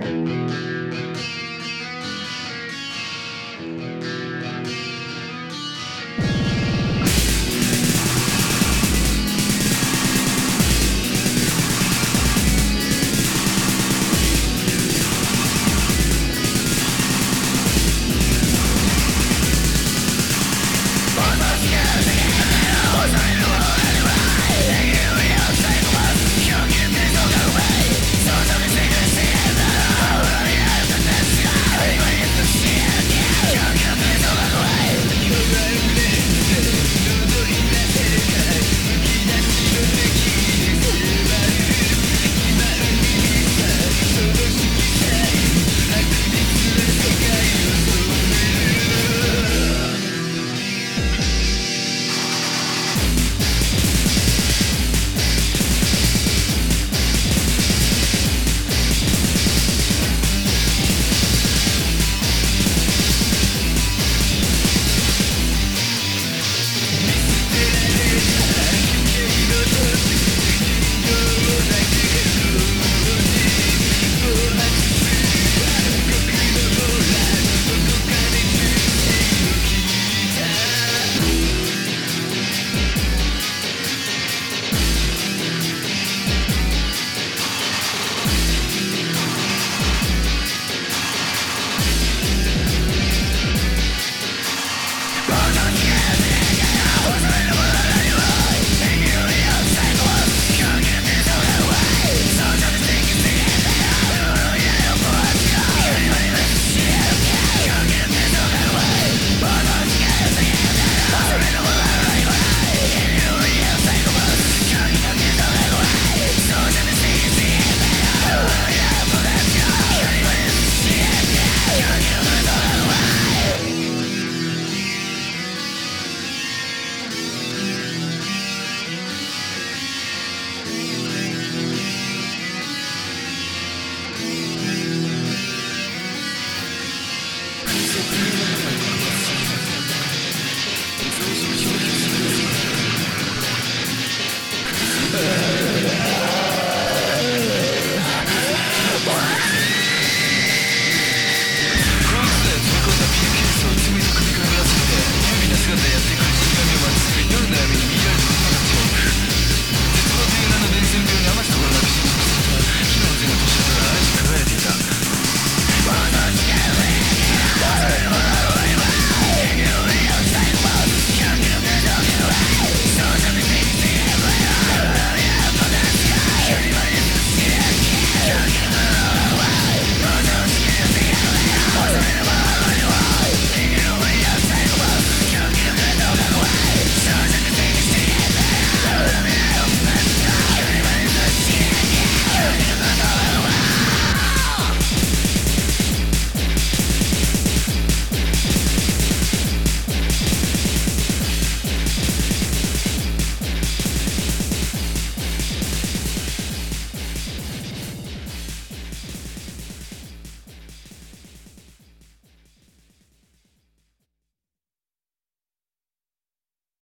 Música Who's been